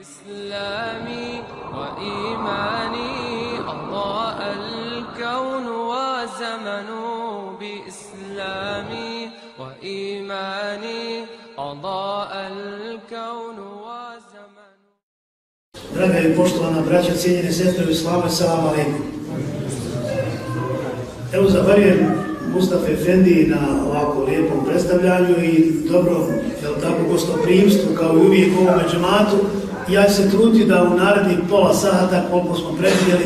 إسلامي وإيماني أضاء الكون وزمن بإسلامي وإيماني أضاء الكون وزمن Draga i poštovana braća, cijenjene sestre u islamu, salam alaikum. Evo zahvaljujem Mustafa Efendi na ovako lijepom predstavljanju i dobro, jel tako, gostoprimstvu kao i uvijek u ovome džematu. Ja ću se truditi da u narednih pola sata, koliko smo predvidjeli,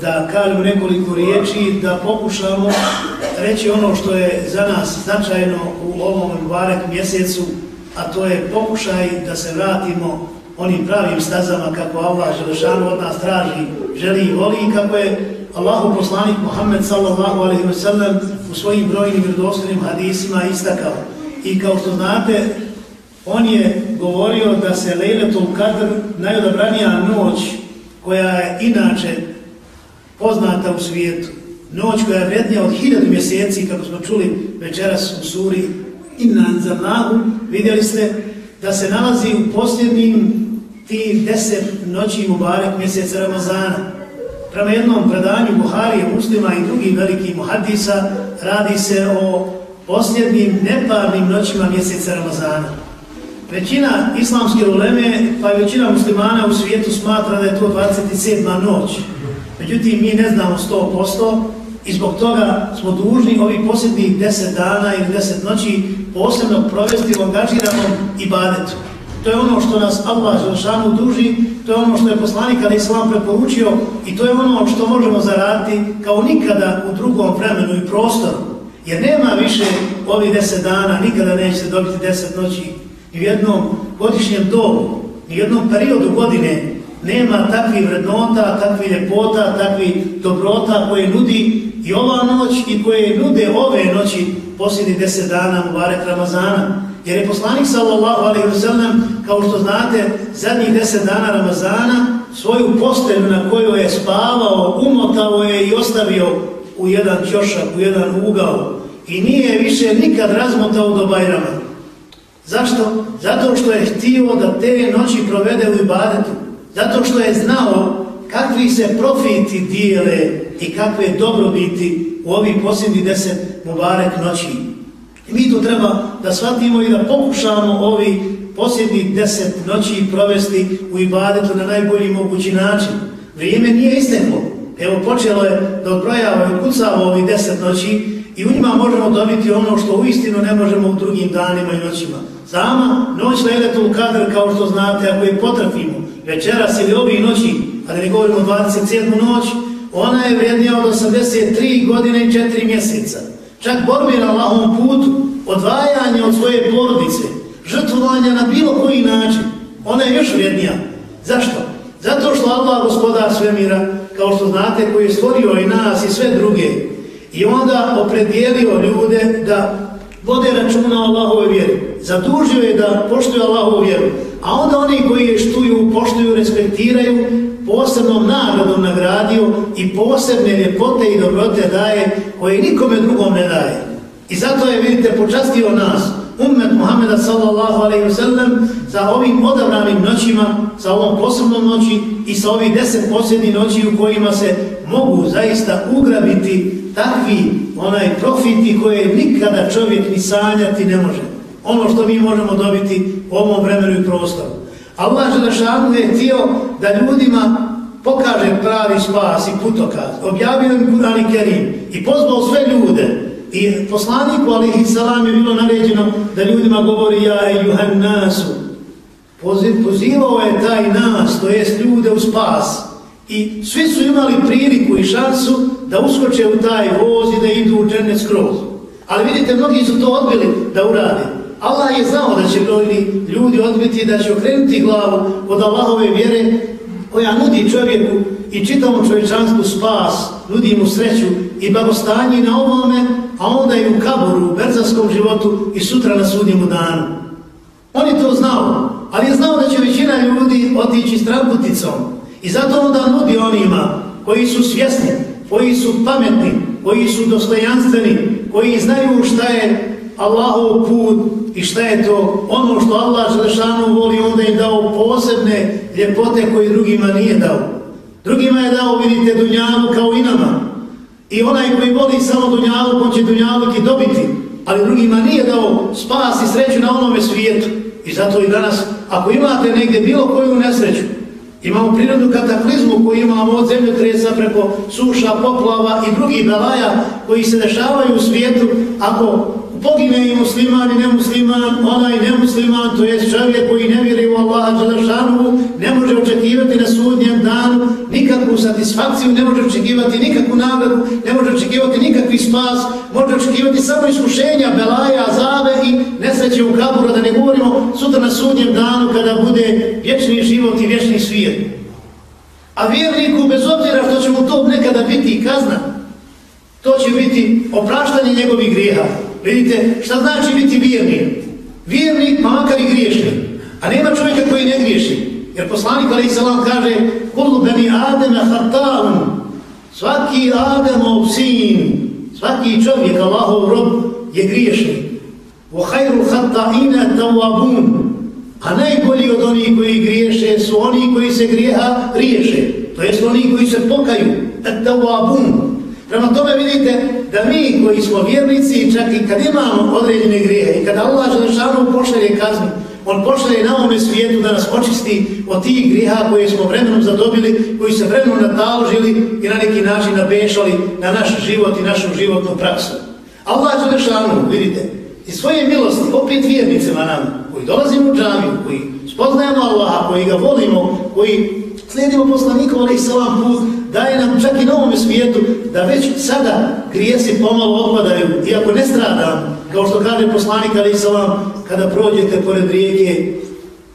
da kažem nekoliko riječi, da pokušamo reći ono što je za nas značajno u ovom varek mjesecu, a to je pokušaj da se vratimo onim pravim stazama kako Allah Želešanu od nas traži, želi i voli i kako je Allahu poslanik Muhammed sallallahu alaihi wa sallam u svojim brojnim vjerodostojnim hadisima istakao. I kao što znate, on je govorio da se Lejletul Kadr, najodabranija noć koja je inače poznata u svijetu, noć koja je vrednija od hiljadu mjeseci, kako smo čuli večeras u suri Innan za vidjeli ste da se nalazi u posljednjim ti deset noći Mubarek mjeseca Ramazana. Prema jednom predanju Buharije, muslima i drugih velikih muhadisa radi se o posljednjim neparnim noćima mjeseca Ramazana. Većina islamske uleme, pa i većina muslimana u svijetu smatra da je to 27. noć. Međutim, mi ne znamo 100% i zbog toga smo dužni ovih posljednjih 10 dana ili 10 noći posebno provesti u angažiranom ibadetu. To je ono što nas Allah Želšanu duži, to je ono što je poslanik Ali Islam preporučio i to je ono što možemo zaraditi kao nikada u drugom vremenu i prostoru. Jer nema više ovih deset dana, nikada neće se dobiti deset noći ni u jednom godišnjem dobu, ni u jednom periodu godine nema takvih vrednota, takvih ljepota, takvih dobrota koje nudi i ova noć i koje nude ove noći posljednji deset dana Mubarek Ramazana. Jer je poslanik sallallahu alaihi wa sallam, kao što znate, zadnjih deset dana Ramazana svoju postelju na kojoj je spavao, umotao je i ostavio u jedan ćošak, u jedan ugao i nije više nikad razmotao do Bajrama. Zašto? Zato što je htio da te noći provede u ibadetu. Zato što je znao kakvi se profiti dijele i kakve dobrobiti u ovih posljednjih deset Mubarek noći. I mi tu treba da shvatimo i da pokušamo ovi posljednjih deset noći provesti u ibadetu na najbolji mogući način. Vrijeme nije isteklo. Evo počelo je da odbrojava i kucava ovi deset noći i u njima možemo dobiti ono što u istinu ne možemo u drugim danima i noćima. Sama noć Lejletul Kadr, kao što znate, ako je potrafimo večeras ili ovih noći, a da ne govorimo 27. noć, ona je vrijednija od 83 godine i 4 mjeseca. Čak borbi na Allahovom putu, odvajanje od svoje porodice, žrtvovanje na bilo koji način, ona je još vrijednija. Zašto? Zato što Allah, gospodar svemira, kao što znate, koji je stvorio i nas i sve druge, i onda opredijelio ljude da vode računa o Allahove vjeri. Zadužio je da poštuju Allahovu vjeru. A onda oni koji je štuju, poštuju, respektiraju, posebnom nagradom nagradio i posebne ljepote i dobrote daje koje nikome drugom ne daje. I zato je, vidite, počastio nas, ummet Muhammeda sallallahu alaihi wa sallam, sa ovim odabranim noćima, sa ovom posebnom noći i sa ovih deset posljednjih noći u kojima se mogu zaista ugrabiti takvi onaj profiti koje nikada čovjek ni sanjati ne može. Ono što mi možemo dobiti u ovom vremenu i prostoru. Allah Želešanu je htio da ljudima pokaže pravi spas i putokaz. Objavio im Kur'an i Kerim i pozvao sve ljude. I poslaniku alihi salam je bilo naređeno da ljudima govori ja i juhan nasu. Pozivao je taj nas, to jest ljude u spas. I svi su imali priliku i šansu da uskoče u taj voz i da idu u džene skroz. Ali vidite, mnogi su to odbili da urade. Allah je znao da će brojni ljudi odbiti, da će okrenuti glavu od Allahove vjere koja nudi čovjeku i čitavom čovječanstvu spas, nudi mu sreću i blagostanje na ovome, a onda i u kaboru, u berzanskom životu i sutra na sudnjemu danu. On je to znao, ali je znao da će većina ljudi otići stranputicom. I zato onda nudi onima koji su svjesni, koji su pametni, koji su dostojanstveni, koji znaju šta je Allahov put i šta je to ono što Allah Želešanu voli, onda im dao posebne ljepote koje drugima nije dao. Drugima je dao, vidite, dunjalu kao i nama. I onaj koji voli samo dunjalu, on će dunjaluk i dobiti. Ali drugima nije dao spas i sreću na onome svijetu. I zato i danas, ako imate negdje bilo koju nesreću, imamo prirodnu kataklizmu koju imamo od zemljotresa preko suša, poplava i drugih belaja koji se dešavaju u svijetu, ako pogine i musliman i nemusliman, onaj nemusliman, to je čovjek koji ne vjeri u Allaha Đalešanu, ne može očekivati na sudnjem danu nikakvu satisfakciju, ne može očekivati nikakvu nagradu, ne može očekivati nikakvi spas, može očekivati samo iskušenja, belaja, zave i nesreće u kaburu, da ne govorimo sutra na sudnjem danu kada bude vječni život i vječni svijet. A vjerniku, bez obzira što će mu to nekada biti kazna, to će biti opraštanje njegovih grijeha. Vidite, šta znači biti vjernik? Vjernik, pa makar i griješni. A nema čovjeka koji ne griješi. Jer poslanik Ali Isalam kaže Kullu beni Ademe hartaun Svaki Ademov sin Svaki čovjek, Allahov rob je griješni. Wa khairu khata'ina tawabun A najbolji od onih koji griješe su oni koji se grijeha riješe. To jest oni koji se pokaju. Tawabun Prema tome vidite da mi koji smo vjernici, čak i kad imamo određene grije i kada Allah Želešanu pošalje kaznu, On pošalje na ovome svijetu da nas očisti od tih griha koje smo vremenom zadobili, koji se vremenom nataložili i na neki način nabešali na naš život i našu životnu praksu. Allah Želešanu, vidite, i svoje milosti, opet vjernicima nam, koji dolazimo u džamiju, koji spoznajemo Allaha, koji ga volimo, koji slijedimo poslanikom, ali i salam put, daje nam čak i na svijetu da već sada grijesi pomalo otpadaju, iako ne stradam, kao što kaže poslanik Ali Salam, kada prođete pored rijeke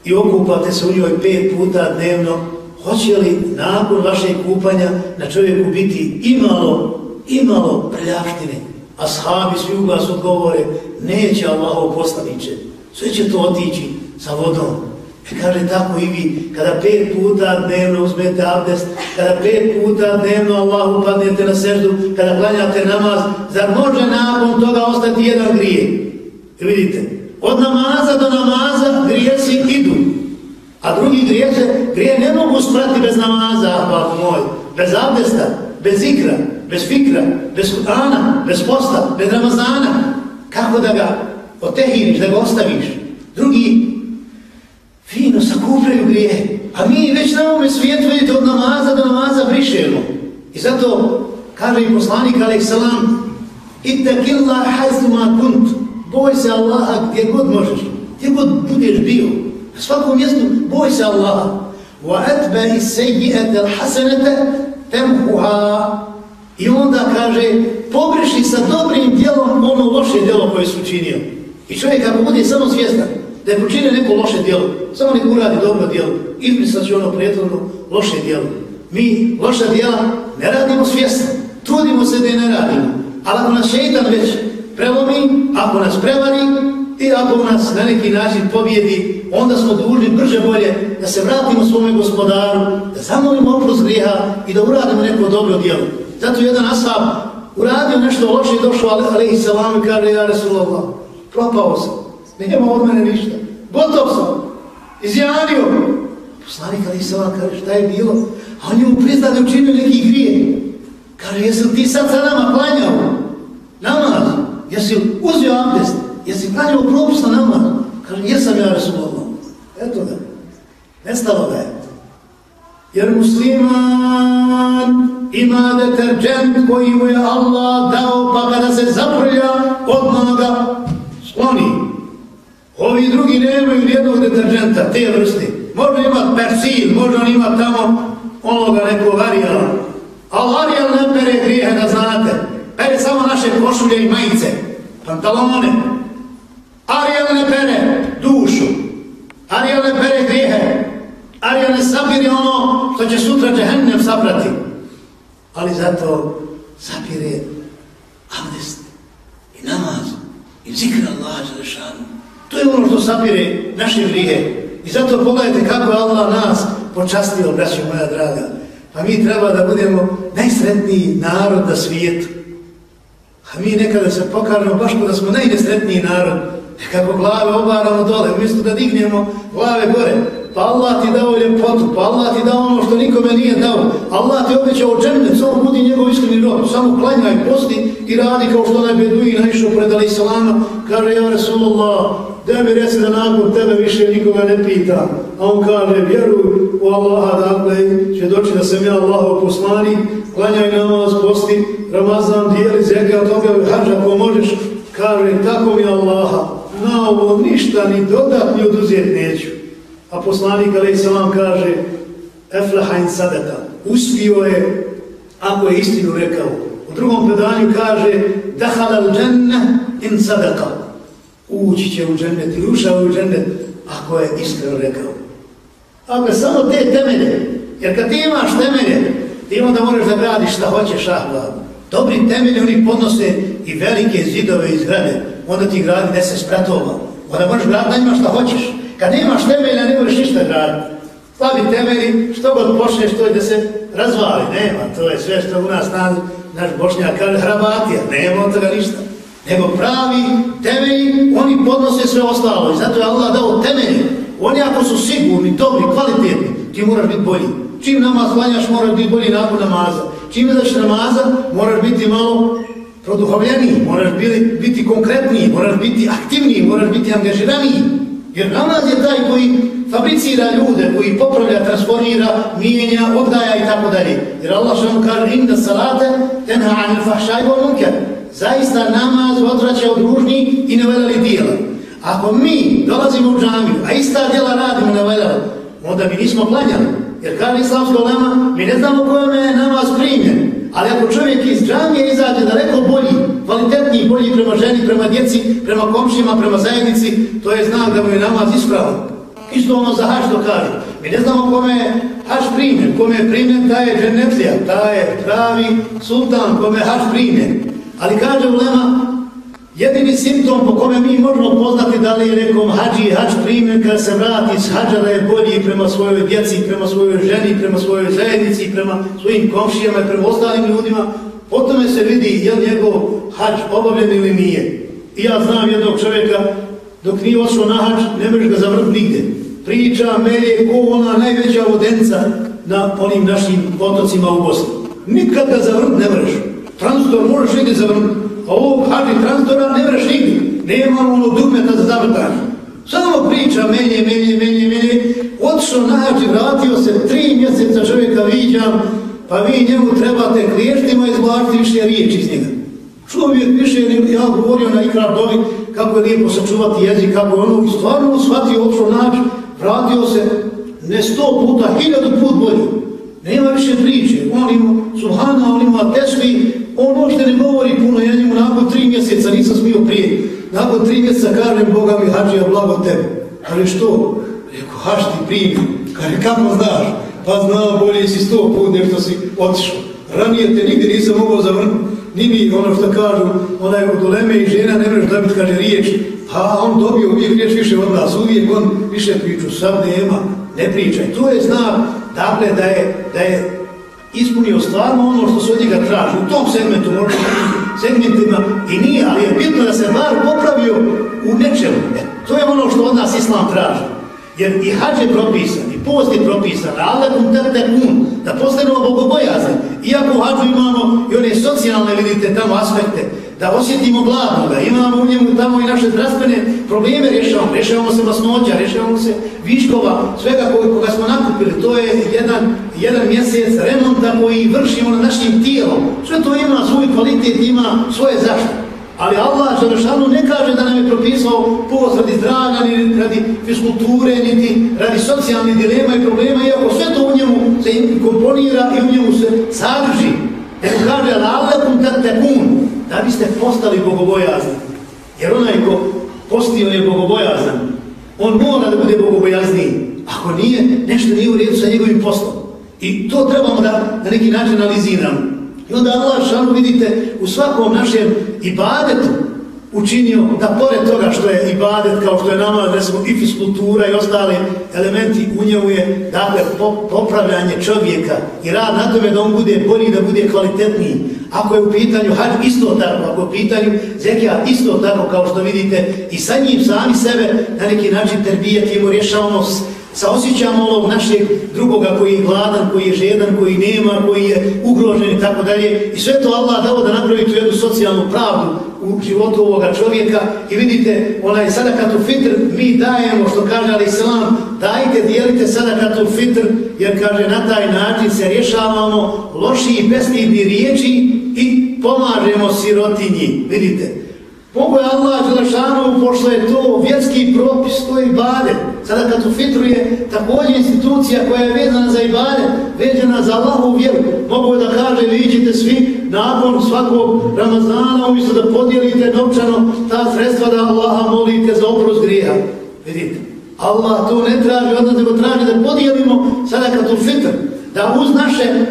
i okupate se u njoj pet puta dnevno, hoće li nakon vašeg kupanja na čovjeku biti imalo, imalo prljavštine? A sahabi svi u glas odgovore, neće Allahov poslaniće, sve će to otići sa vodom. E kaže tako i vi, kada pet puta dnevno uzmete abdest, kada pet puta dnevno Allahu padnete na seždu, kada klanjate namaz, zar može nakon toga ostati jedan grije? I vidite, od namaza do namaza grijesi idu, a drugi grijese, grije ne mogu sprati bez namaza, ahval moj, bez abdesta, bez ikra, bez fikra, bez kutana, bez posta, bez ramazana. Kako da ga otehiniš, da ga ostaviš? Drugi fino grije. A mi već na ovome svijetu vidite od namaza do namaza brišemo. I zato kaže i poslanik alaih salam Ittaqillah hazma kunt Boj se Allaha gdje god možeš, gdje god budeš bio. Na svakom mjestu boj se Allaha. Wa atba is al-hasanata temhuha. I onda kaže pogreši sa dobrim djelom ono loše djelo koje su učinio. I čovjek ako bude samo svjestan da je počinio neko loše djelo, samo nek uradi dobro djelo, izbrisat će ono prijetorno loše djelo. Mi loša djela ne radimo svjesno, trudimo se da je ne radimo, ali ako nas šeitan već prelomi, ako nas prevari i ako nas na neki način pobjedi, onda smo dužni brže bolje da se vratimo svome gospodaru, da zamolimo oprost grijeha i da uradimo neko dobro djelo. Zato jedan asab uradio nešto loše i došao, ali, ali i salam i kaže, ja Resulallah, propao sam. Nema od mene ništa. Gotov sam. Izjavio. Poslanik Ali Sala kaže šta je bilo? A on je mu prizna da učinio neki grije. Kaže, jesi ti sad sa nama klanjao? Namaz. Jesi uzio abdest? Jesi klanjao propust na namaz? Kaže, jesam ja Resulullah. Eto da. Nestalo da je. Jer musliman ima deterđent koji mu je Allah dao pa kada se zaprlja odmah ga skloni. Ovi drugi nemaju nijednog deterđenta, te vrste. Možda ima persil, možda on ima tamo onoga nekog arijala. Ali arijal ne pere grijehe, da znate. Pere samo naše košulje i majice, pantalone. Arijal ne pere dušu. Arijal ne pere grijehe. Arijal ne sapiri ono što će sutra džehennem saprati. Ali zato sapire abdest i namaz i zikra Allah za šanu. To je ono što sapire naše grije. I zato pogledajte kako je Allah nas počastio, braćo moja draga. Pa mi treba da budemo najsretniji narod na svijetu. A mi nekada se pokaramo baš da smo najnesretniji narod e kako glave obaramo dole, umjesto da dignemo glave gore, pa Allah ti dao ljepotu, pa Allah ti dao ono što nikome nije dao, Allah ti obećao džennet, samo budi njegov iskreni rob, samo klanjaj, posti i radi kao što onaj beduina naišao pred Ali Salama, kaže, ja Resulullah, da mi reci da nakon tebe više nikoga ne pita, a on kaže, vjeruj u Allaha, dakle, će doći da sam ja Allahov poslanik, klanjaj namaz, posti, Ramazan, dijeli zekat, toga hađa, ako možeš, kaže, tako mi Allaha, na ovo ništa ni dodatni oduzet neću. A poslanik Ali Salam kaže, Efleha in sadeta, uspio je, ako je istinu rekao. U drugom predanju kaže, Dahala u dženne in sadeta, ući će u džennet i ušao u džennet, ako je iskreno rekao. Ako samo te temelje, jer kad ti imaš temelje, ti onda moraš da gradiš šta hoćeš, ah, Dobri temelje, oni podnose i velike zidove i zgrade, onda ti gradi deset spratova. Onda možeš graditi na njima šta hoćeš. Kad nemaš temelja, ne možeš ništa graditi. Slabi temelji, što god počneš, to je da se razvali. Nema, to je sve što u nas naš, naš bošnjak kaže hrabatija. Nema od toga ništa. Nego pravi temelji, oni podnose sve ostalo. I zato je Allah dao temelji. Oni ako su sigurni, dobri, kvalitetni, ti moraš biti bolji. Čim namaz hlanjaš, moraš biti bolji nakon namaza. Čim izaš namaza, moraš biti malo produhovljeniji, moraš biti, biti konkretniji, moraš biti aktivniji, moraš biti angažiraniji. Jer namaz je taj koji fabricira ljude, koji popravlja, transformira, mijenja, oddaja i tako dalje. Jer Allah što vam kaže, inda salate, tenha anil fahšaj bol munker. Zaista namaz odvraća od ružni i neveljali dijela. Ako mi dolazimo u džamiju, a ista djela radimo neveljali, onda mi nismo klanjali. Jer kada islamsko lema, mi ne znamo kojome je namaz primjen. Ali ako čovjek iz džamije izađe daleko bolji, kvalitetniji, bolji prema ženi, prema djeci, prema komšima, prema zajednici, to je znak da mu je namaz ispravan. Isto ono za haš to kaže. Mi ne znamo kome je haš primjen. Kome je primjen, taj je dženetlija, taj je pravi sultan, kome je haš primjen. Ali kaže Ulema, Jedini simptom po kome mi možemo poznati da li je nekom hađi i hađ primjen kada se vrati iz hađa da je bolji prema svojoj djeci, prema svojoj ženi, prema svojoj zajednici, prema svojim komšijama i prema ostalim ljudima, potom se vidi je li njegov hađ obavljen ili nije. I ja znam jednog čovjeka, dok nije ošao na hađ, ne možeš ga zavrti nigde. Priča, melje, ko ona najveća vodenca na onim našim otocima u Bosni. Nikad ga zavrti ne možeš. Transdor možeš nigde zavrti. A ovog hađi transdora ne možeš nigde. Nema ono dugmeta za zavrtanje. Samo priča melje, melje, melje, melje. Otišao na hađi, vratio se, tri mjeseca čovjeka viđam, pa vi njemu trebate kriještima izvlačiti više riječi iz njega. Čovjek više ja govorio na ikrar dovi kako je lijepo sačuvati jezik, kako je ono i stvarno shvatio, otišao način, vratio se ne sto puta, hiljadu put bolje. Nema više priče. On ima subhana, on ima tesvi, On možda ne govori puno, ja njemu nakon tri mjeseca nisam smio prije. Nakon tri mjeseca kažem Boga mi hađija blago tebe. Ali što? Rekao, haš ti primi. Kaže, kako znaš? Pa znao, bolje si sto put nešto si otišao. Ranije te nigdje nisam mogao zavrnuti. Ni mi ono što kažu, onaj od uleme i žena ne možeš dobiti, kaže, riječ. Pa on dobio uvijek riječ više od nas, uvijek on više priču, sad nema, ne pričaj. To je znak, dakle, da je, da je ispunio stvarno ono što se od njega traži. U tom segmentu, možda segmentima i nije, ali je bitno da se bar popravio u nečemu. E, to je ono što od nas Islam traži. Jer i hađ je propisan, post je propisan, alekum tete kun, da um, postanemo bogobojazni. Iako u hađu imamo i one socijalne, vidite, tamo aspekte, da osjetimo gladnoga, imamo u njemu tamo i naše zdravstvene probleme rješavamo, rješavamo se masnoća, rješavamo se viškova, svega koga smo nakupili, to je jedan, jedan mjesec remonta koji vršimo na našim tijelom. Sve to ima svoj kvalitet, ima svoje zaštite. Ali Allah Želešanu ne kaže da nam je propisao post radi zdravlja, ni radi fiskulture, niti radi socijalnih dilema i problema, iako sve to u njemu se komponira i u njemu se sadrži. Nego kaže, lalekum tatekun, da biste postali bogobojazni. Jer onaj ko postio je bogobojazan, on mora da bude bogobojazniji. Ako nije, nešto nije u redu sa njegovim poslom. I to trebamo da na neki način analiziramo. I onda Allah šanu vidite u svakom našem ibadetu, učinio da pored toga što je ibadet, kao što je nama, recimo, i fiskultura i ostali elementi u njemu je, dakle, popravljanje čovjeka i rad na tome da on bude bolji, da bude kvalitetniji. Ako je u pitanju hađ, isto tako, ako je u pitanju zekija, isto tako, kao što vidite, i sa njim sami sebe na neki način terbijati, mu rješavamo Saosjećamo ovog našeg drugoga koji je gladan, koji je žedan, koji nema, koji je ugrožen i tako dalje. I sve to Allah dao da napravi tu jednu socijalnu pravdu u životu ovoga čovjeka. I vidite, onaj sadakatul fitr mi dajemo, što kaže Ali Islam, dajte, dijelite sadakatul fitr, jer kaže na taj način se rješavamo loši i bestidni riječi i pomažemo sirotinji. Vidite, Mogu je Allah Đelešanu, pošto je to vjerski propis, to je ibadet. Sada kad u fitru je također institucija koja je vezana za ibadet, vezana za Allahu vjeru, mogu je da kaže, vi iđete svi nakon svakog Ramazana, umjesto da podijelite novčano ta sredstva da Allaha molite za oprost grija. Vidite, Allah to ne traži od nas, nego traži da podijelimo sada kad u fitr, da uz naše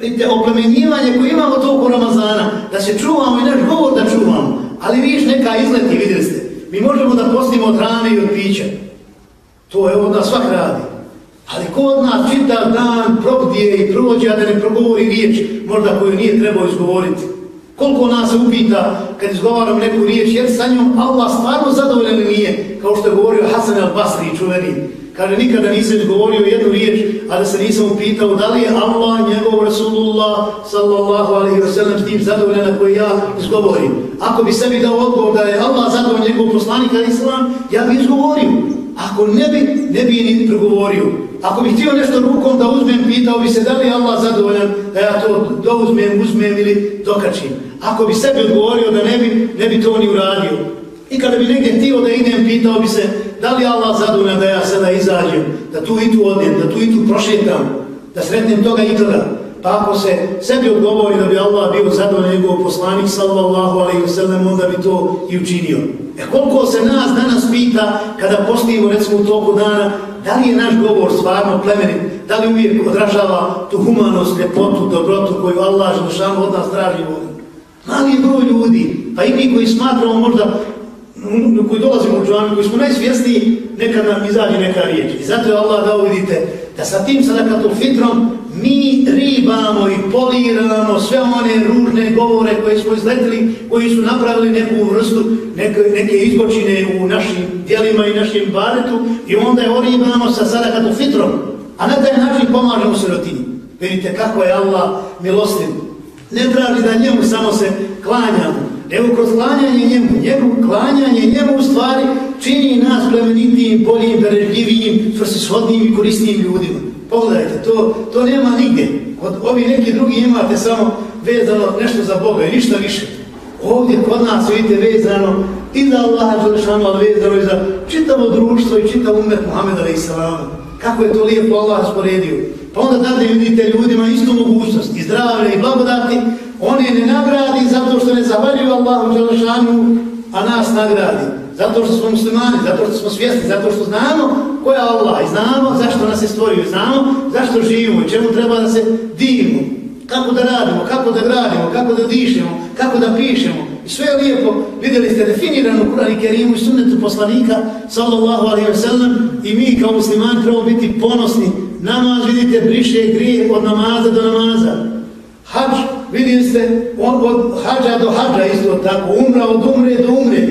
vidite, oplemenjivanje koje imamo toliko Ramazana, da se čuvamo i naš govor da čuvamo, ali viš neka izleti, vidjeli ste. Mi možemo da postimo od hrane i od pića. To je od nas svak radi. Ali ko od nas čitav dan probdije i prođe, a da ne progovori riječ, možda koju nije trebao izgovoriti. Koliko nas se upita kad izgovaram neku riječ, jer sa njom Allah stvarno zadovoljen nije, kao što je govorio Hasan al-Basri, čuveni. Kaže, nikada nisam izgovorio jednu riječ, a da se nisam upitao da li je Allah, njegov Rasulullah, sallallahu alaihi wa sallam, s tim zadovoljan na koji ja izgovorim. Ako bi sebi dao odgovor da je Allah zadovoljan njegov poslanik, ali islam, ja bi izgovorio. Ako ne bi, ne bi ni progovorio. Ako bih htio nešto rukom da uzmem, pitao bi se da li je Allah zadovoljan da ja to douzmem, uzmem ili dokačim. Ako bi sebi odgovorio da ne bi, ne bi to ni uradio. I kada bi negdje htio da idem, pitao bi se da li Allah zadovoljan da ja sada izađem, da tu i tu odem, da tu i tu prošetam, da sretnem toga i toga. Pa ako se sebi odgovori da bi Allah bio zadovoljan njegov poslanik, sallallahu alaihi wa sallam, onda bi to i učinio. E koliko se nas danas pita kada postijemo recimo u toku dana, da li je naš govor stvarno plemenit, da li uvijek odražava tu humanost, ljepotu, dobrotu koju Allah želešamo od nas traži vodim. Mali broj ljudi, pa i mi koji smatramo možda koji dolazimo u džanu, koji smo najsvjesniji, neka nam izađe neka riječ. I zato je Allah dao, vidite, da sa tim sadakatul fitrom mi ribamo i poliramo sve one ružne govore koje smo izletili, koji su napravili neku vrstu, neke, neke izbočine u našim dijelima i našim baretu i onda je oribamo sa sadakatul fitrom. A na taj način pomažemo sirotini. Vidite kako je Allah milostiv. Ne traži da njemu samo se klanjamo, nego kroz klanjanje njemu, njemu, klanjanje njemu u stvari čini nas plemenitijim, boljim, berežljivijim, svrsishodnijim i korisnijim ljudima. Pogledajte, to, to nema nigde. Od ovi neki drugi imate samo vezano nešto za Boga i ništa više. Ovdje kod nas vidite vezano i za Allaha Đelešanu, ali vezano i za čitavo društvo i čitav umet Muhammeda a.s. Kako je to lijepo Allah sporedio. Pa onda tada vidite ljudima istu mogućnost i zdravlje i blagodati, oni ne nagradi zato što ne zavaljuju Allahu Đelešanu, a nas nagradi. Zato što smo muslimani, zato što smo svjesni, zato što znamo ko je Allah i znamo zašto nas je stvorio, znamo zašto živimo i čemu treba da se divimo, kako da radimo, kako da gradimo, kako da dišemo, kako da pišemo. I sve je lijepo, vidjeli ste definirano u Kurani Kerimu i sunnetu poslanika, sallallahu alaihi wa sallam, i mi kao muslimani trebamo biti ponosni. Namaz, vidite, briše grije od namaza do namaza. Hadž, vidim se, on, od hađa do hađa isto tako, umra od umre do umre.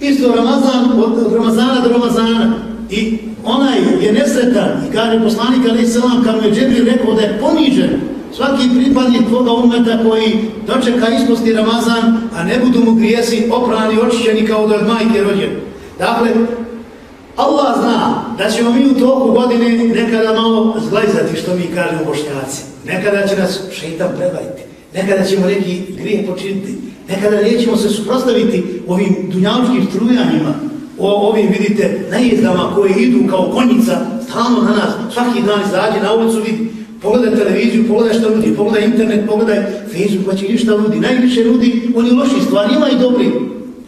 Isto Ramazan, od Ramazana do Ramazana. I onaj je nesretan i kaže poslanik Ali Selam, kad mu je Džebril rekao da je ponižen, svaki pripadnik tvoga umeta koji dočeka isposti Ramazan, a ne budu mu grijesi oprani, očišćeni kao da od majke rođen. Dakle, Allah zna da ćemo mi u toku godine nekada malo zglajzati, što mi kažemo bošnjaci. Nekada će nas šeitan prebaviti, nekada ćemo neki grije počiniti, nekada nećemo se suprostaviti ovim dunjavčkim strujanjima, o ovim, vidite, najezdama koje idu kao konjica stalno na nas, svaki dan izađe na ulicu, vidi, pogledaj televiziju, pogledaj što ljudi, pogledaj internet, pogledaj Facebook, pa će ništa ljudi, najviše ljudi, oni loši stvari, ima i dobri,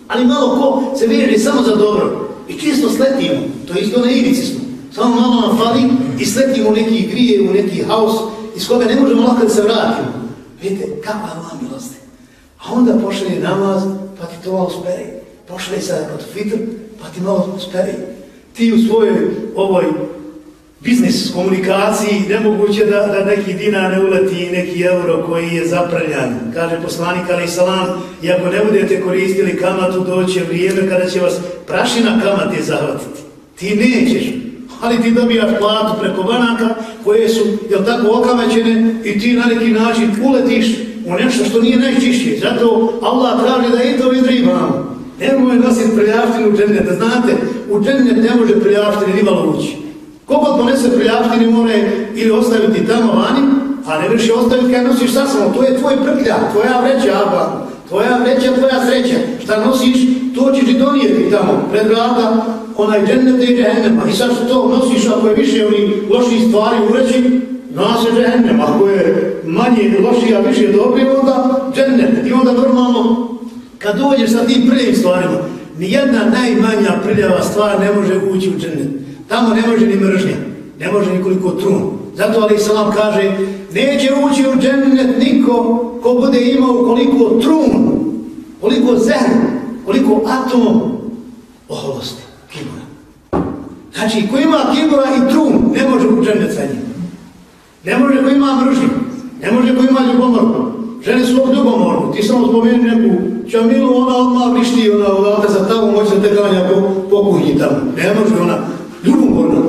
ali malo ko se veže samo za dobro, i čisto sletimo, to je isto na ivici smo, samo malo nam fali i sletimo u neki grije, u neki haos, iz koga ne možemo lako da se vratimo. Vidite, kakva je Allah milosti. A onda pošalje namaz, pa ti to uspere pošle sada kod fitr, pa ti malo speri. Ti u svojoj ovoj biznis komunikaciji nemoguće da, da neki dinar ne uleti neki euro koji je zapravljan. Kaže poslanik Ali Salam, i ako ne budete koristili kamatu, doće vrijeme kada će vas prašina kamate zahvatiti. Ti nećeš, ali ti dobijaš platu preko banaka koje su, jel tako, okamećene i ti na neki način uletiš u nešto što nije najčišće. Zato Allah traži da i to izribamo. Nemoj nositi prljavštinu u džennet. Znate, u džennet ne može prljavštine ni malo ući. Kogod ponese prljavštini more ili ostaviti tamo vani, a ne vrši ostaviti kada nosiš sasvom. To je tvoj prklja, tvoja vreća, aba, Tvoja vreća, tvoja sreća. Šta nosiš, to ćeš i donijeti tamo, pred vrata, onaj džennet i džehennema. I sad što to nosiš, ako je više oni loših stvari u vreći, nas džehennem. Ako je manje loših, a više dobri, onda džennet. I onda normalno, kad dođeš sa tim prvim stvarima, nijedna najmanja prljava stvar ne može ući u džennet. Tamo ne može ni mržnja, ne može nikoliko trun. Zato Ali Salam kaže, neće ući u džennet niko ko bude imao koliko trun, koliko zer, koliko atom oholosti, kibura. Znači, ko ima kibura i trun, ne može u džennet sa njim. Ne može ko ima mržnju, ne može ko ima ljubomorku. Žene su ovdje ljubomorku, ti samo spomeni neku čamilu, ona odmah vrišti, ona odavde za tamo, moće se te ganja po, po kuhinji tamo. Ne može ona ljubomorno.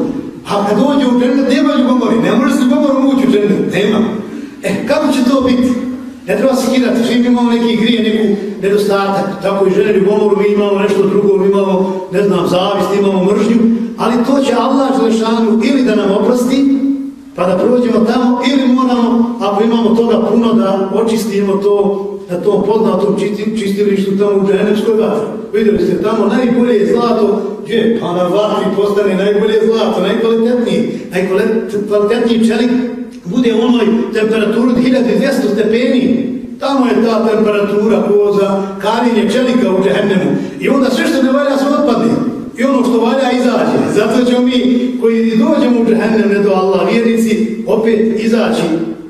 A kad dođe u džennet, nema ljubomori, ne može se ljubomorom ući u džennet, nema. E, kako će to biti? Ne treba se kirati, svi mi imamo neki grije, neku nedostatak, tako i žene ljubomoru, mi imamo nešto drugo, mi imamo, ne znam, zavist, imamo mržnju, ali to će Allah Želešanu ili da nam oprosti, pa da prođemo tamo, ili moramo, ako imamo toga puno, da očistimo to na tom poznatom čistilištu tamo u Dženevskoj vatri. Vidjeli ste, tamo najbolje je zlato, gdje? Pa na vatri postane najbolje zlato, najkvalitetniji, najkvalitetniji čelik bude u onoj temperaturu 1200 stepeni. Tamo je ta temperatura koza, karinje čelika u Džahennemu. I onda sve što ne valja se otpadne. I ono što valja izađe. Zato ćemo mi koji dođemo u Džahennem, ne do Allah, vjernici, opet izaći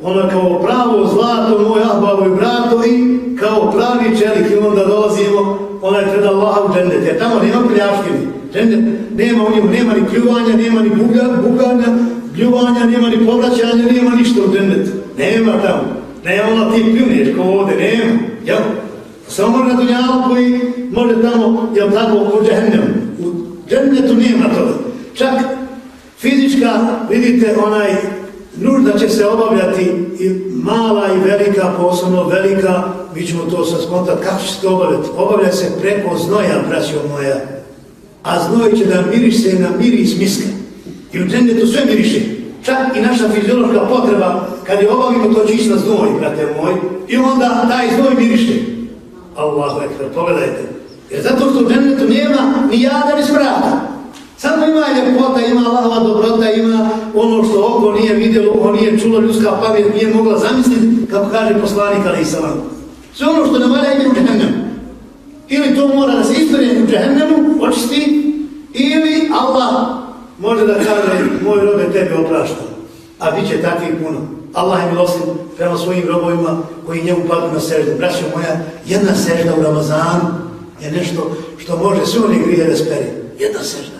ono kao pravo zlato, moj ahbavo i brato i kao pravi čelik i onda dolazimo ona je treba Allaha u džennet. Jer tamo nema pljaškini. Džennet nema u njemu, nema ni kljuvanja, nema ni buganja, bljuvanja, nema ni povraćanja, nema ništa u džennetu. Nema tamo. Nema ona ti pljuneš ko ovde, nema. Jel? Pa samo na dunjalu koji može tamo, jel tako, u džennetu, U džennetu nema toga. Čak fizička, vidite, onaj nužda će se obavljati i mala i velika, posebno velika, mi ćemo to sad skontati, kako će se to obavljati? Obavlja se preko znoja, braćo moja, a znoj će da miriše na miris miske. I u to sve miriše. Čak i naša fiziološka potreba, kad je obavimo to čista znoj, brate moj, i onda taj znoj miriše. Allahu ekber, pogledajte. Jer zato što u džendetu nema ni jada ni sprata. Samo ima ljepota, ima Allahova dobrota, ima ono što oko nije vidjelo, ovo nije čulo, ljudska pamet nije mogla zamisliti, kako kaže poslanik Ali Isalam. Sve ono što ne valja ide u džehennemu. Ili to mora da se istorije u džehennemu, očisti, ili Allah može da kaže, moj robe tebe oprašta, a bit će takvi puno. Allah je milostiv prema svojim robovima koji njemu padnu na seždu. Braćo moja, jedna sežda u Ramazanu je nešto što može sve one grije da speri. Jedna sežda.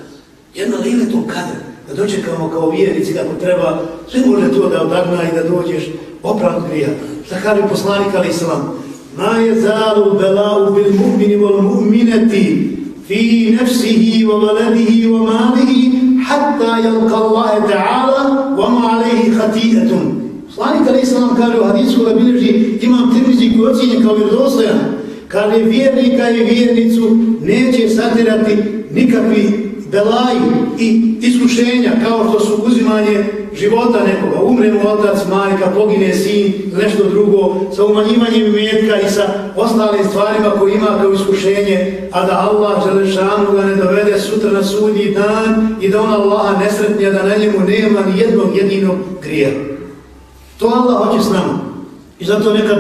Jedna lile to kader, da dočekamo kao vjernici kako treba, sve može to da odagna i da dođeš oprav grija. Šta kaže poslanik Ali Islam? Ma je zalu belau bil mu'mini vol mu'mineti fi nefsihi wa valedihi wa malihi hatta jelka Allahe ta'ala wa ma alehi hatijetun. Poslanik Ali Islam kaže u hadisku da bilježi imam tirmizi koji ocjenje kao vjerodostojan. Kaže vjernika i vjernicu neće satirati nikakvi belaji i iskušenja kao što su uzimanje života nekoga, umre mu otac, majka, pogine sin, nešto drugo, sa umanjivanjem imetka i sa ostalim stvarima koje ima kao iskušenje, a da Allah Želešanu ga ne dovede sutra na sudnji dan i da on Allaha nesretnija da na njemu nema ni jednog jedinog grija. To Allah hoće s nama. I zato nekad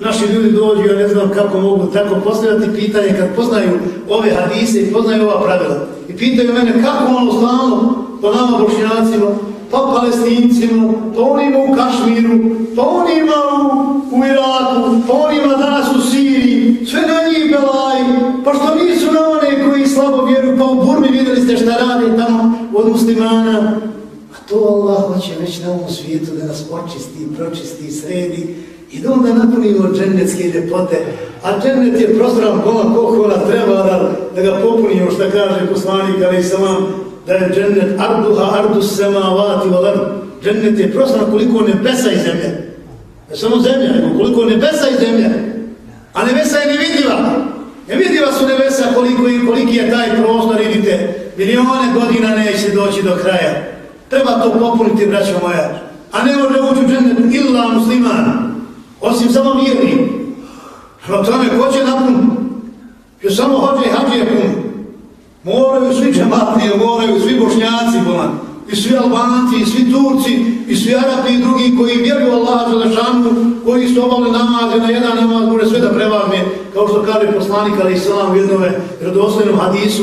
naši ljudi dođu, ja ne znam kako mogu tako postavljati pitanje kad poznaju ove hadise i poznaju ova pravila. I pitaju mene kako ono stalno po nama bošnjacima, pa palestincima, pa onima u Kašmiru, pa onima u, u Iraku, pa onima danas u Siriji, sve na njih belaj, pa što nisu na one pa šta radi tamo od muslimana. A to Allah hoće već na ovom svijetu da nas očisti, pročisti, sredi i da onda napunimo džennetske ljepote. A džennet je prostoran kola kohola, treba da, da ga popunimo, što kaže poslanik, ali sam da je džennet arduha ardus samavati valar. Džennet je prostoran koliko nebesa i zemlje. Ne samo zemlja, nego koliko nebesa i zemlja. A nebesa je nevidljiva. Nevidljiva su nebesa koliko i koliki je taj prostor, vidite, milione godina neće doći do kraja. Treba to popuniti, braćo moja. A ne može ući u džennet illa musliman, osim samo vjerni. Što tome, ko će napun? Jer samo hoće i hađe pun. Moraju svi džematnije, moraju svi bošnjaci, bolan i svi Albanci, i svi Turci, i svi Arapi i drugi koji vjeruju Allaha za lešanu, koji su obali namaze na jedan namaz, može sve da prevarne, kao što kaže poslanik Ali Islam u jednome rodoslovnom hadisu,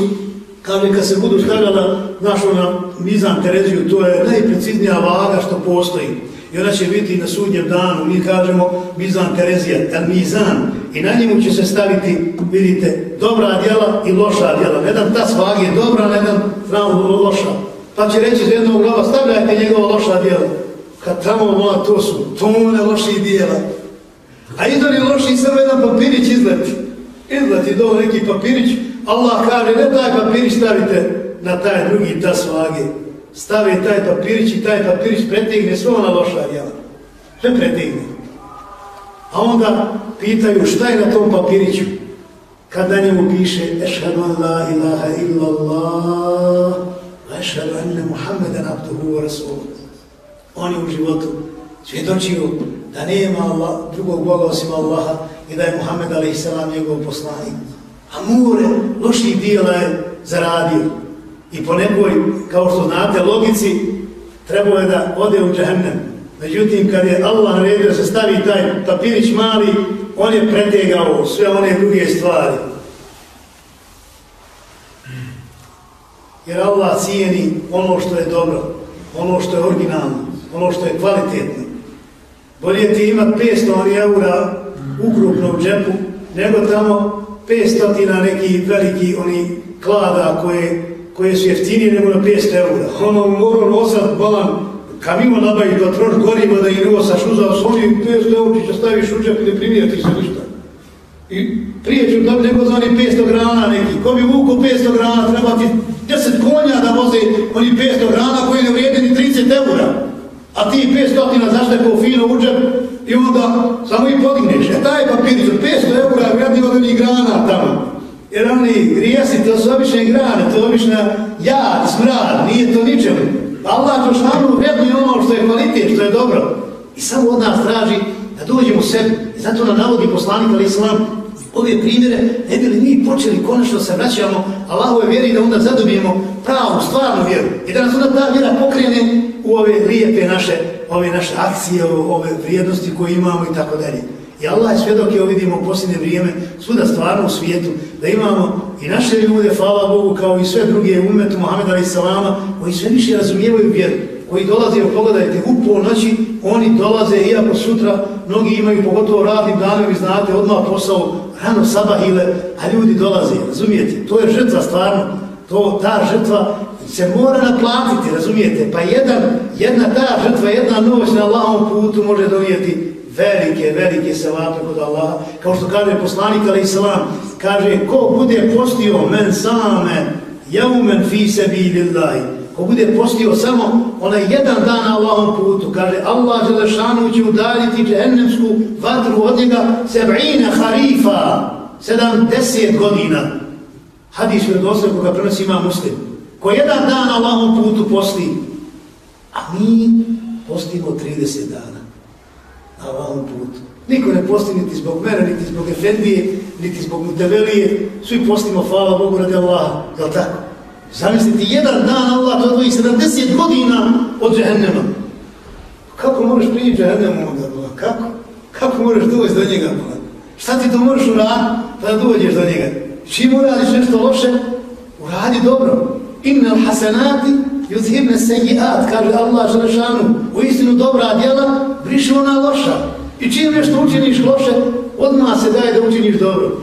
kaže kad se budu stavljala našu na Mizan Tereziju, to je najpreciznija vaga što postoji. I ona će biti na sudnjem danu, mi kažemo Mizan Terezija, el Mizan, i na njemu će se staviti, vidite, dobra djela i loša djela. Jedan ta svag je dobra, jedan stranu ono loša. Pa će reći za jednog glava, stavljajte njegova loša djela. Kad tamo moja, to su tone loših djela. A izvori loši samo jedan papirić izleti. Izleti do neki papirić, Allah kaže, ne taj papirić stavite na taj drugi ta svage. Stavi taj papirić i taj papirić pretegne sve ona loša djela. Sve pretegne. A onda pitaju šta je na tom papiriću. Kad na njemu piše, ešhadu an la ilaha illallah, ašhadu enne Muhammeden abduhu wa rasuluhu. On je u životu svjedočio da nema Allah, drugog Boga osim Allaha i da je Muhammed a.s. njegov poslanik. A more loših dijela je zaradio. I po nekoj, kao što znate, logici trebao je da ode u džahnem. Međutim, kad je Allah naredio da se stavi taj papirić mali, on je pretegao sve one druge stvari. Jer Allah cijeni ono što je dobro, ono što je originalno, ono što je kvalitetno. Bolje ti ima 500 eura ukrupno u džepu, nego tamo 500 neki veliki oni klada koje, koje su jeftinije nego na 500 eura. Ono moram nosat balan kamion nabaviti da troš gorivo da i nosaš uzao s onim 500 eurčića staviš u džep i ne primijeti se ništa. I prije ću da nego za 500 grana neki. Ko bi vuku 500 grana treba ti deset konja da voze oni 500 grana koji ne vrijede ni 30 eura. A ti 500 zašto je fino uđe i onda samo i podigneš. E taj papir za 500 eura vredi od onih grana tamo. Jer oni grijesi, to su obične grane, to je obična jad, smrad, nije to ničem. Allah to šalno vredno je ono što je kvalitet, što je dobro. I samo od nas traži da dođemo u sebi. I zato nam navodi poslanik, ali islam, ove primjere, ne bi li mi počeli konačno se vraćamo Allahove vjeri da onda zadobijemo pravu, stvarnu vjeru i da nas onda ta vjera pokrene u ove lijepe naše, ove naše akcije, ove vrijednosti koje imamo i tako dalje. I Allah je svjedok evo vidimo u posljednje vrijeme svuda stvarno u svijetu da imamo i naše ljude, hvala Bogu, kao i sve druge umetu Muhammed Salama, koji sve više razumijevaju vjeru koji dolaze, pogledajte, u polnoći, oni dolaze, iako sutra mnogi imaju pogotovo radnim danom, vi znate, odmah posao, rano sabahile, a ljudi dolaze, razumijete? To je žrtva stvarno, to, ta žrtva se mora naplatiti, razumijete? Pa jedan, jedna ta žrtva, jedna noć na Allahom putu može donijeti velike, velike savape kod Allaha. Kao što kaže poslanik, ali islam, kaže, ko bude postio men same, jaumen fi sebi lillahi, ko bude postio samo onaj jedan dan na Allahom putu, kaže Allah Želešanu će udaljiti džehennemsku vatru od njega seb'ina harifa, sedamdeset godina. Hadis je dosle koga prenosi ima muslim. Ko jedan dan na Allahom putu posti, a mi postimo 30 dana na Allahom putu. Niko ne posti niti zbog mene, niti zbog Efendije, niti zbog Mutevelije. Svi postimo, hvala Bogu, radi Allaha. Jel tako? Zamisliti, jedan dan Allah to odvoji 70 godina od džehennema. Kako možeš prije džehennemu od Allah? Kako? Kako možeš doći do njega, Allah? Šta ti to možeš uraditi da dođeš do njega? Čim uradiš nešto loše, uradi dobro. Innal hasanati yuzhibne sejiat, kaže Allah želešanu. U istinu dobra djela, briše ona loša. I čim nešto učiniš loše, odmah se daje da učiniš dobro.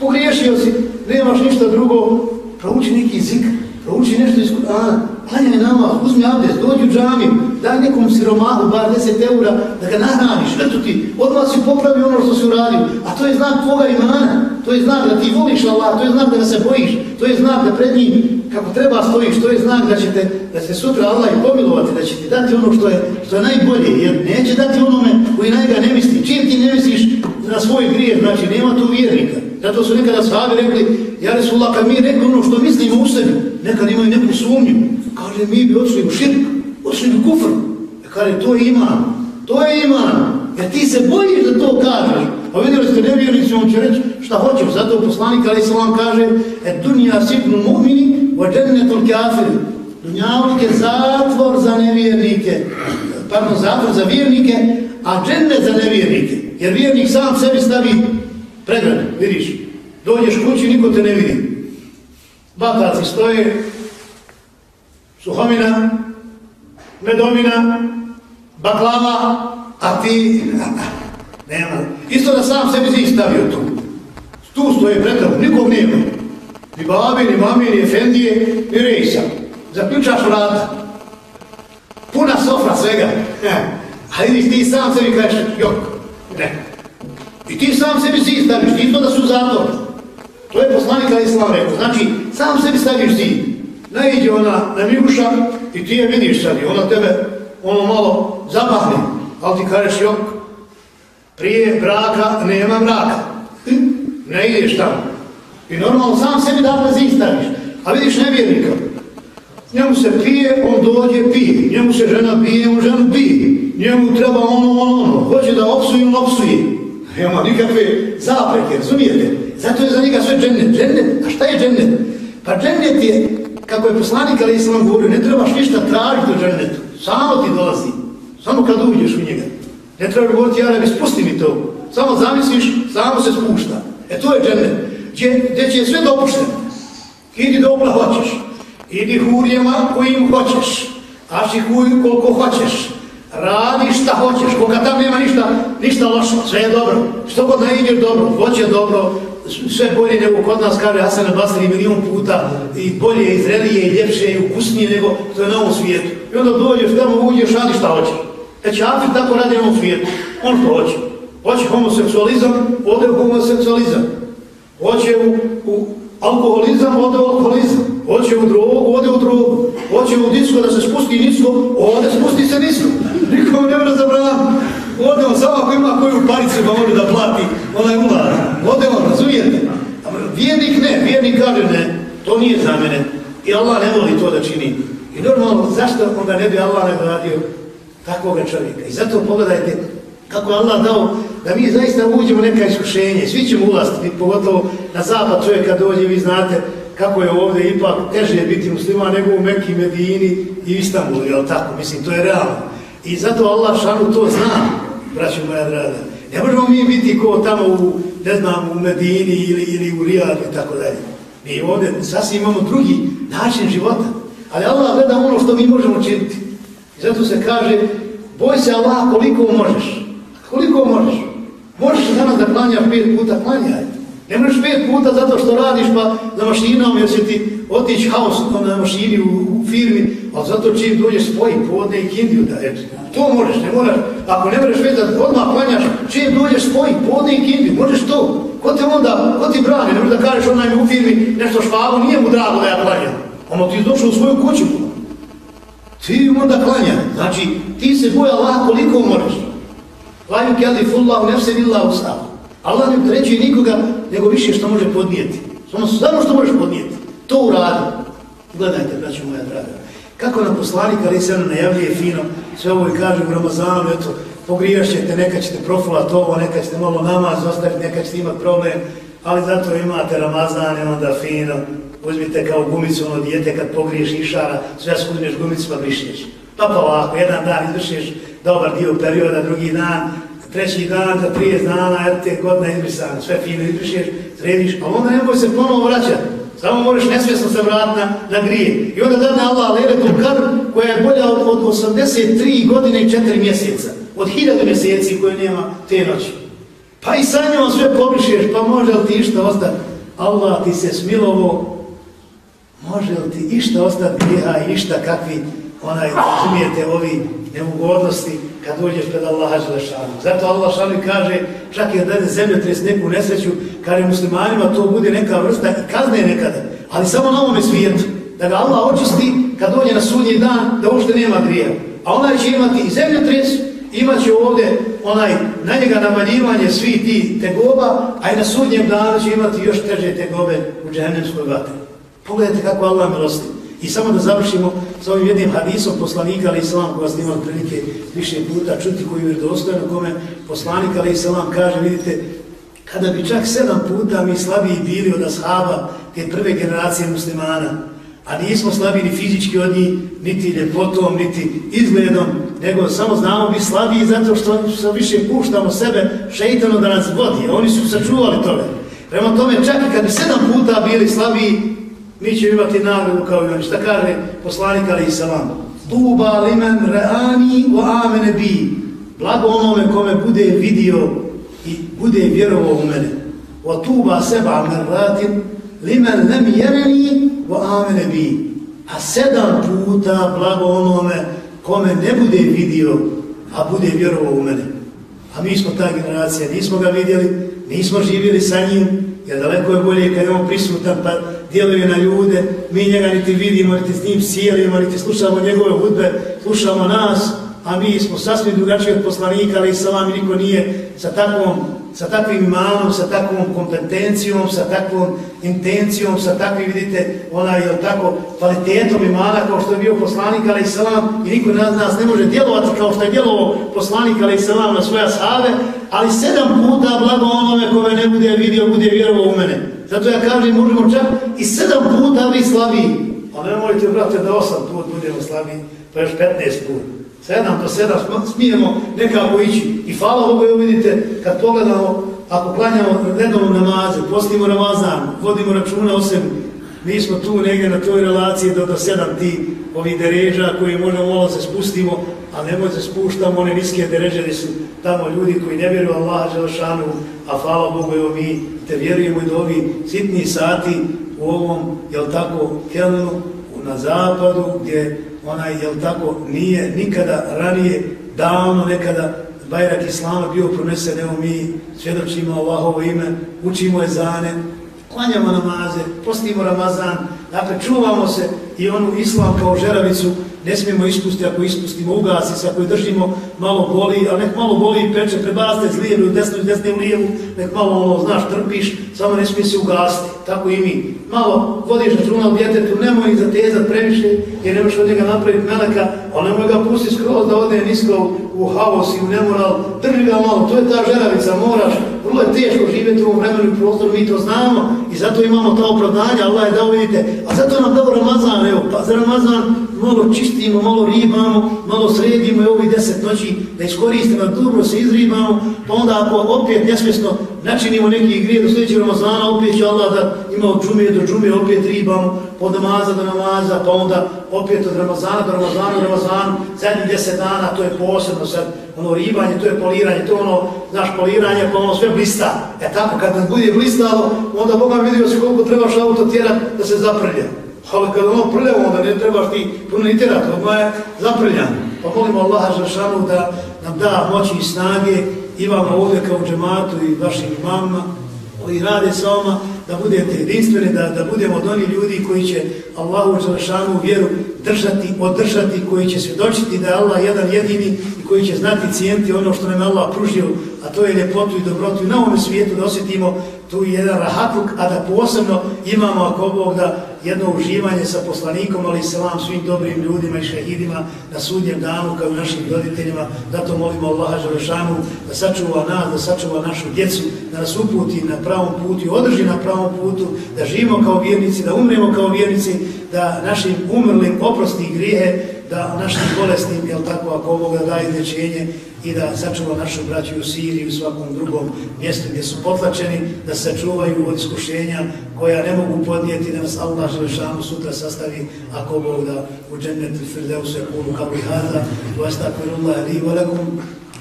Pogriješio si, nemaš ništa drugo, prouči neki zikr, prouči nešto iz Kur'ana, klanjaj nama, uzmi abdest, dođi u džamiju, daj nekom siromahu bar 10 eura da ga nahraniš, eto ti, odmah si popravi ono što si uradio, a to je znak tvoga imana, to je znak da ti voliš Allah, to je znak da ga se bojiš, to je znak da pred njim kako treba stojiš, to je znak da će te, da će sutra Allah i pomilovati, da će ti dati ono što je, što je najbolje, jer neće dati onome koji najga ne misli. Čim ti ne misliš na svoj grijeh, znači nema tu vjernika. Zato su nekada sahabi rekli, ja Resulullah, kad mi rekli ono što mislimo u sebi, nekad imaju neku sumnju, kaže mi bi odšli u širk, odšli u kufr. E, kaže, to je iman, to je iman, jer ti se bojiš da to kažeš. Pa vidjeli ste nevjernici, on će reći šta hoćeš, zato poslanik Ali Salam kaže, e dunja sipnu mu'mini, wa džennetul kafiri. Dunjavnik je zatvor za nevjernike, pardon, zatvor za vjernike, a džennet za nevjernike. Jer vjernik sam sebi stavi pregrad, vidiš, dođeš kući, niko te ne vidi. Bataci stoje, suhomina, medomina, baklava, a ti, nema. Isto da sam sebi zih stavio tu. Tu stoje pregradu, nikog nema. Ni babi, ni mami, ni efendije, ni rejsa. Zaključaš vrata. Puna sofra svega. E, a vidiš, ti sam sebi kažeš, jok, ne. I ti sam sebi zid staviš, ti to da su zato. To je poslanik Ali Islam rekao. Znači, sam sebi staviš zid. Najde ona na miguša i ti je vidiš sad i ona tebe ono malo zapahne. Ali ti kažeš, jok, prije braka nema braka. Ne ideš tamo. I normalno sam sebi dakle zistaniš. A vidiš nevjernika. Njemu se pije, on dođe, pije. Njemu se žena pije, on ženu pije. Njemu treba ono, ono, ono. Hoće da opsuje, on opsuje. Nema nikakve zapreke, razumijete? Zato je za njega sve džennet. Džennet, a šta je džennet? Pa džennet je, kako je poslanik Ali Islam govorio, ne trebaš ništa tražiti u džennetu. Samo ti dolazi. Samo kad uđeš u njega. Ne treba govoriti, ja ne bi spusti mi to. Samo zamisliš, samo se spušta. E to je džennet. Gdje, gdje će sve dopušteno. Idi dobro hoćeš. Idi hurjema kojim hoćeš. Aši huj koliko hoćeš. Radi šta hoćeš. Koga tam nema ništa, ništa lošo. Sve je dobro. Što god ne dobro. Hoće dobro. Sve bolje nego kod nas kaže Hasan Basri milijon puta. I bolje, i zrelije, i ljepše, i ukusnije nego to je na ovom svijetu. I onda dođeš tamo, uđeš, radi šta hoćeš. E čafir tako radi u svijetu. On što hoće. Hoće homoseksualizam, ode u homoseksualizam. Hoće u, u alkoholizam, ode u alkoholizam. Hoće u drogu, ode u drogu. Hoće u disko da se spusti nisko, ode spusti se nisko. Nikom ne mora zabraniti. Ode on samo ako ima koju paricu pa može da plati, ona je ulaz. Ode on, razumijete? Vijednik ne, vijednik kaže ne, to nije za mene. I Allah ne voli to da čini. I normalno, zašto onda ne bi Allah ne radio takvog čovjeka? I zato pogledajte kako je Allah dao da mi zaista uđemo neka iskušenje. Svi ćemo ulaziti, pogotovo na zapad čovjeka dođe, vi znate, kako je ovdje ipak teže biti musliman nego u Mekki, Medini i Istanbulu, jel tako? Mislim, to je realno. I zato Allah šanu to zna, braću moja draga. Ne možemo mi biti ko tamo u, ne znam, u Medini ili, ili u Rijadu i tako dalje. Mi ovdje sasvim imamo drugi način života. Ali Allah gleda ono što mi možemo činiti. Zato se kaže, boj se Allah koliko možeš. Koliko možeš? Možeš danas da klanjaš pet puta, klanjaj. Ne možeš pet puta zato što radiš pa za mašinom jer će ti otići haos ono, na mašini u, u firmi, ali zato čim dođeš spoji podne i kindiju da eto. To možeš, ne moraš. Ako ne možeš već da odmah klanjaš, čim dođeš spoji podne i kindiju, možeš to. Ko te onda, ko ti brani, ne možeš da kažeš onaj u firmi nešto švabu, nije mu drago da ja klanjam. Ono ti je došao u svoju kuću. Ti onda klanja. Znači, ti se boja Allah koliko možeš. Laju kelifullahu nefse illa ustavu. Allah ne treći nikoga nego više što može podnijeti. Samo samo što možeš podnijeti. To uradi. Gledajte, braću moja draga. Kako na poslanika ali se ono najavljuje fino, sve ovo i kaže u Ramazanu, eto, pogrijaš ćete, neka ćete profulat ovo, neka ćete malo namaz ostaviti, neka ćete imati problem, ali zato imate Ramazan i onda fino, uzmite kao gumicu ono dijete kad pogriješ išara, sve skuzmeš gumicu pa brišeš. Pa pa ovako, jedan dan izvršiš dobar dio perioda, drugi dan, treći dan, za 30 dana, eto te godina izbrisana, sve fino izbrišeš, središ, a onda nemoj se ponovo vraćati. Samo moraš nesvjesno se vratiti na, na grije. I onda dadne Allah levetu kar koja je bolja od, od 83 godine i 4 mjeseca. Od 1000 mjeseci koje nema te noći. Pa i sa njom sve pobrišeš, pa može li ti što ostati? Allah ti se smilovo, može li ti išta ostati griha i išta kakvi onaj, razumijete, ovi neugodnosti kad uđeš pred Allaha Želešanu. Zato Allah Želešanu kaže, čak i da dade zemljotres neku nesreću, kada je muslimanima to bude neka vrsta i kazne nekada, ali samo na ovome svijetu, da ga Allah očisti kad dođe na sudnji dan, da uopšte nema grija. A onaj će imati i zemljotres, imat će ovdje onaj, na njega namaljivanje svi ti tegoba, a i na sudnjem danu će imati još teže tegobe u džahnemskoj vatri. Pogledajte kako Allah milosti. I samo da završimo s ovim jednim hadisom poslanika, ali islam, koja ste imali prilike više puta čuti, koji je dostojno, kome poslanik, ali islam, kaže, vidite, kada bi čak sedam puta mi slabiji bili od ashaba te prve generacije muslimana, a nismo slabiji ni fizički od njih, niti ljepotom, niti izgledom, nego samo znamo bi slabiji zato što, što više puštamo sebe šeitano da nas vodi, oni su sačuvali tome. Prema tome, čak i kad bi sedam puta bili slabiji, mi ćemo imati nagradu kao i oni. Šta kaže poslanik Ali Isalam? Tuba limen reani u amene bi. Blago onome kome bude vidio i bude vjerovao u mene. Wa tuba seba merratin limen lem jereni u amene bi. A sedam puta blago onome kome ne bude vidio, a bude vjerovao u mene. A mi smo ta generacija, nismo ga vidjeli, nismo živjeli sa njim, jer daleko je bolje kad je on prisutan pa djeluje na ljude, mi njega niti vidimo, niti s njim sjelimo, niti slušamo njegove hudbe, slušamo nas, a mi smo sasvim drugačiji od poslanika, ali i sa vami niko nije sa takvom sa takvim imanom, sa takvom kompetencijom, sa takvom intencijom, sa takvim, vidite, onaj, jel tako, kvalitetom imana kao što je bio poslanik, ali i salam, i niko na nas ne može djelovati kao što je djelovao poslanik, ali i salam, na svoja sahave, ali sedam puta blago onome kome ne bude vidio, bude vjerovao u mene. Zato ja kažem, možemo čak i sedam puta vi slabiji. A nemojte, brate, da osam put budemo slabiji, pa još 15 puta sedam do sedam smijemo nekako ići. I hvala Bogu, evo vidite, kad pogledamo, ako klanjamo redovno namaze, postimo namazan, vodimo računa o sebi, mi smo tu negdje na toj relaciji do, do sedam ti ovih dereža koji možemo malo se spustimo, a ne može se spuštamo one niske dereže gdje su tamo ljudi koji ne vjeruju Allah Želšanu, a hvala Bogu, evo mi te vjerujemo i do ovi sitni sati u ovom, jel tako, kelnu, na zapadu, gdje onaj, jel tako, nije nikada ranije, davno nekada, Bajrak Islama bio pronesen, evo mi svjedočimo Allahovo ime, učimo je zane, klanjamo namaze, postimo Ramazan, dakle, čuvamo se i onu Islam kao žeravicu, ne smijemo ispustiti, ako ispustimo, ugasi se, ako je držimo, malo boli, a nek malo boli i peče, prebazite z lijevu, desnu, desne u lijevu, nek malo, ono, znaš, trpiš, samo ne smije se ugasiti, tako i mi. Malo vodiš računa u djetetu, nemoj zatezat previše, jer nemaš od njega napraviti meleka, ali nemoj ga pusti skroz da ode nisko u haos i u nemoral, drži ga malo, to je ta žeravica, moraš, vrlo je teško živjeti u ovom vremenu i prostoru, mi to znamo i zato imamo ta opravdanja, Allah je dao, vidite, a zato nam dao Ramazan, evo, pa za Ramazan malo čistimo, malo ribamo, malo sredimo i ovih deset noći da iskoristimo, dobro se izribamo, pa onda ako opet nesvjesno načinimo neki grije do sljedećeg Ramazana, opet će Allah da ima od džume do džume, opet ribamo, od namaza do namaza, pa onda opet od Ramazana do Ramazana do Ramazana, zadnjih deset dana, to je posebno sad, ono ribanje, to je poliranje, to ono, znaš, poliranje, pa ono sve blista. E tako, kad nas bude blistalo, onda Boga vidio se koliko trebaš auto tjerat da se zaprlja. Ali kada ono prljavo, onda ne trebaš ti puno ni ono je zaprljan. Pa molimo Allaha Žešanu da nam da moći i snage i vama ovdje kao džematu i vašim imamima koji rade sa vama, da budete jedinstveni, da, da budemo od onih ljudi koji će Allahu Žešanu vjeru držati, održati, koji će svjedočiti da je Allah jedan jedini i koji će znati cijenti ono što nam Allah pružio, a to je ljepotu i dobrotu i na ovom svijetu da osjetimo tu jedan rahatluk, a da posebno imamo, ako Bog da, jedno uživanje sa poslanikom, ali i selam svim dobrim ljudima i šehidima na sudnjem danu kao i našim roditeljima. Zato molimo Allaha Želešanu da sačuva nas, da sačuva našu djecu, da nas uputi na pravom putu i održi na pravom putu, da živimo kao vjernici, da umremo kao vjernici, da našim umrlim oprosti grijehe, da našim bolesnim, jel tako, ako Boga daje izlječenje i da sačuva našu braću u Siriji i u svakom drugom mjestu gdje su potlačeni, da se čuvaju od iskušenja koja ne mogu podnijeti da nas Allah Želešanu sutra sastavi ako Bog da u džennetu firdeu se kulu kao i hada wa astakfirullah li wa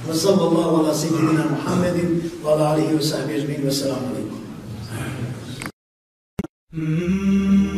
wa sallallahu ala sejidina Muhammedin wa ala alihi wa sahbihi ajmin wa salamu alaikum. Mm -hmm.